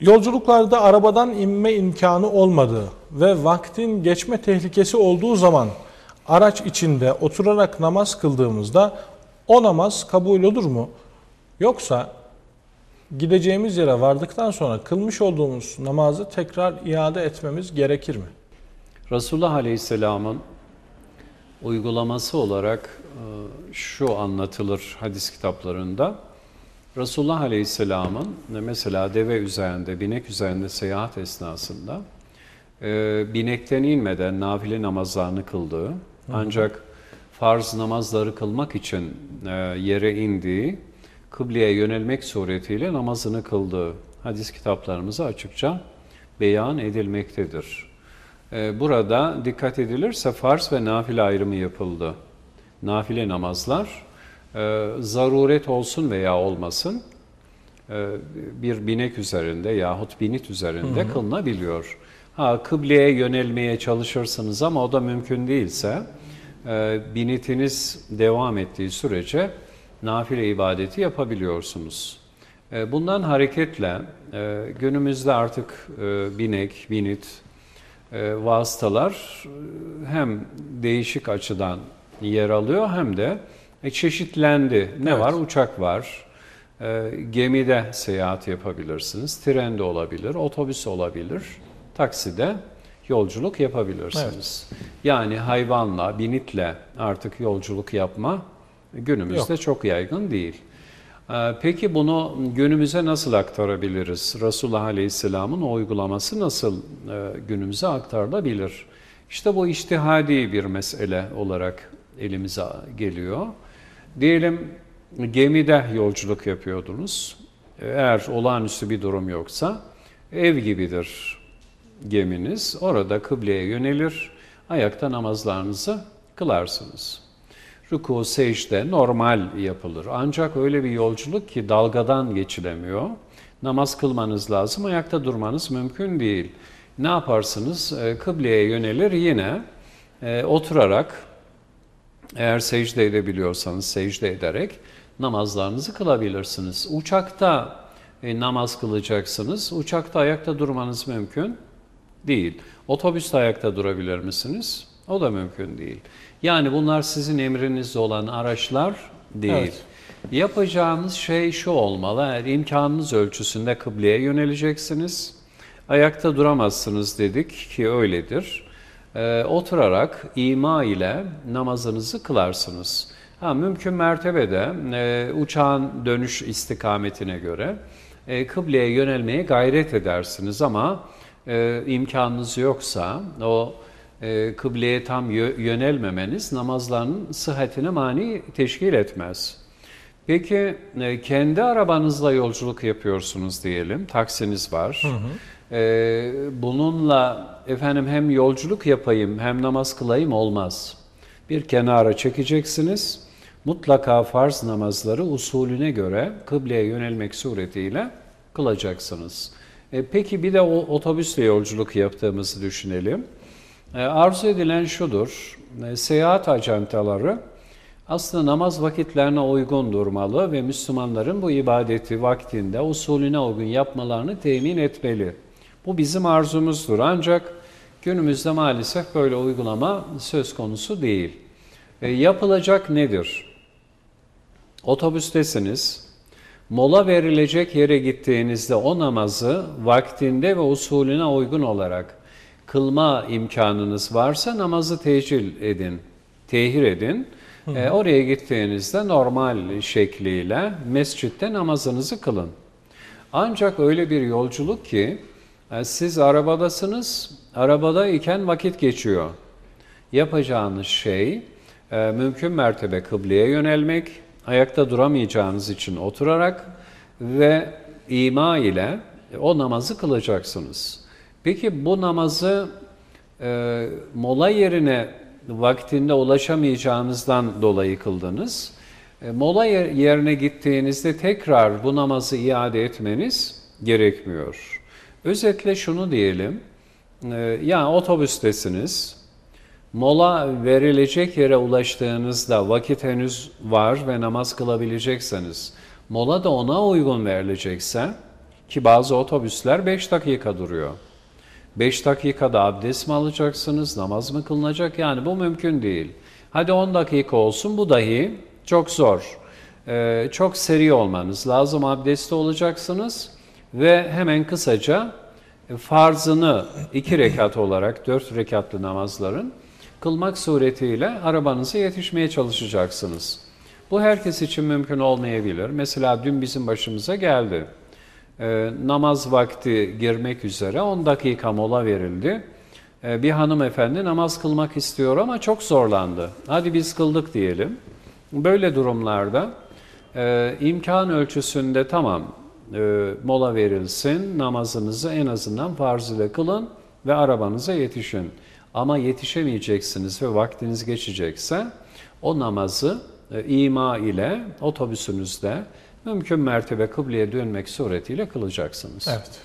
Yolculuklarda arabadan inme imkanı olmadığı ve vaktin geçme tehlikesi olduğu zaman araç içinde oturarak namaz kıldığımızda o namaz kabul olur mu? Yoksa gideceğimiz yere vardıktan sonra kılmış olduğumuz namazı tekrar iade etmemiz gerekir mi? Resulullah Aleyhisselam'ın uygulaması olarak e, şu anlatılır hadis kitaplarında. Resulullah Aleyhisselam'ın mesela deve üzerinde, binek üzerinde seyahat esnasında e, binekten inmeden nafile namazlarını kıldığı, ancak farz namazları kılmak için e, yere indiği, kıbleye yönelmek suretiyle namazını kıldığı hadis kitaplarımıza açıkça beyan edilmektedir. E, burada dikkat edilirse farz ve nafile ayrımı yapıldı. Nafile namazlar e, zaruret olsun veya olmasın e, bir binek üzerinde yahut binit üzerinde hı hı. kılınabiliyor. Ha kıbleye yönelmeye çalışırsınız ama o da mümkün değilse e, binitiniz devam ettiği sürece nafile ibadeti yapabiliyorsunuz. E, bundan hareketle e, günümüzde artık e, binek, binit, e, vasıtalar hem değişik açıdan yer alıyor hem de e, çeşitlendi. Ne evet. var? Uçak var, e, gemide seyahat yapabilirsiniz, trende olabilir, otobüs olabilir, takside yolculuk yapabilirsiniz. Evet. Yani hayvanla, binitle artık yolculuk yapma günümüzde Yok. çok yaygın değil. E, peki bunu günümüze nasıl aktarabiliriz? Resulullah Aleyhisselam'ın o uygulaması nasıl günümüze aktarılabilir? İşte bu iştihadi bir mesele olarak elimize geliyor. Diyelim gemide yolculuk yapıyordunuz. Eğer olağanüstü bir durum yoksa ev gibidir geminiz. Orada kıbleye yönelir, ayakta namazlarınızı kılarsınız. Ruku, secde normal yapılır. Ancak öyle bir yolculuk ki dalgadan geçilemiyor. Namaz kılmanız lazım, ayakta durmanız mümkün değil. Ne yaparsınız? E, kıbleye yönelir yine e, oturarak eğer secde edebiliyorsanız secde ederek namazlarınızı kılabilirsiniz. Uçakta e, namaz kılacaksınız. Uçakta ayakta durmanız mümkün değil. Otobüste ayakta durabilir misiniz? O da mümkün değil. Yani bunlar sizin emrinizde olan araçlar değil. Evet. Yapacağınız şey şu olmalı. Eğer imkanınız ölçüsünde kıbleye yöneleceksiniz. Ayakta duramazsınız dedik ki öyledir e, oturarak ima ile namazınızı kılarsınız. Ha, mümkün mertebede e, uçağın dönüş istikametine göre e, kıbleye yönelmeye gayret edersiniz ama e, imkanınız yoksa o e, kıbleye tam yönelmemeniz namazların sıhhatine mani teşkil etmez. Peki e, kendi arabanızla yolculuk yapıyorsunuz diyelim, taksiniz var. Hı hı. Ee, bununla efendim hem yolculuk yapayım hem namaz kılayım olmaz. Bir kenara çekeceksiniz. Mutlaka farz namazları usulüne göre kıbleye yönelmek suretiyle kılacaksınız. E, peki bir de o otobüsle yolculuk yaptığımızı düşünelim. E, arzu edilen şudur, e, seyahat ajantaları aslında namaz vakitlerine uygun durmalı ve Müslümanların bu ibadeti vaktinde usulüne uygun yapmalarını temin etmeli. Bu bizim arzumuzdur. Ancak günümüzde maalesef böyle uygulama söz konusu değil. E, yapılacak nedir? Otobüstesiniz, mola verilecek yere gittiğinizde o namazı vaktinde ve usulüne uygun olarak kılma imkanınız varsa namazı tecil edin, tehir edin. Hı hı. E, oraya gittiğinizde normal şekliyle mescitte namazınızı kılın. Ancak öyle bir yolculuk ki yani siz arabadasınız, arabada iken vakit geçiyor. Yapacağınız şey e, mümkün mertebe kıbleye yönelmek, ayakta duramayacağınız için oturarak ve ima ile o namazı kılacaksınız. Peki bu namazı e, mola yerine vaktinde ulaşamayacağınızdan dolayı kıldınız. E, mola yerine gittiğinizde tekrar bu namazı iade etmeniz gerekmiyor. Özetle şunu diyelim, e, yani otobüstesiniz, mola verilecek yere ulaştığınızda vakit henüz var ve namaz kılabilecekseniz, mola da ona uygun verilecekse, Ki bazı otobüsler 5 dakika duruyor. 5 dakikada abdest mi alacaksınız, namaz mı kılınacak? Yani bu mümkün değil. Hadi 10 dakika olsun bu dahi çok zor. Ee, çok seri olmanız lazım. Abdestli olacaksınız ve hemen kısaca e, farzını 2 rekat olarak 4 rekatlı namazların kılmak suretiyle arabanıza yetişmeye çalışacaksınız. Bu herkes için mümkün olmayabilir. Mesela dün bizim başımıza geldi. Ee, namaz vakti girmek üzere 10 dakika mola verildi. Ee, bir hanımefendi namaz kılmak istiyor ama çok zorlandı. Hadi biz kıldık diyelim. Böyle durumlarda e, imkan ölçüsünde tamam e, mola verilsin, namazınızı en azından farz ile kılın ve arabanıza yetişin. Ama yetişemeyeceksiniz ve vaktiniz geçecekse o namazı e, ima ile otobüsünüzde mümkün mertebe kıbleye dönmek suretiyle kılacaksınız. Evet.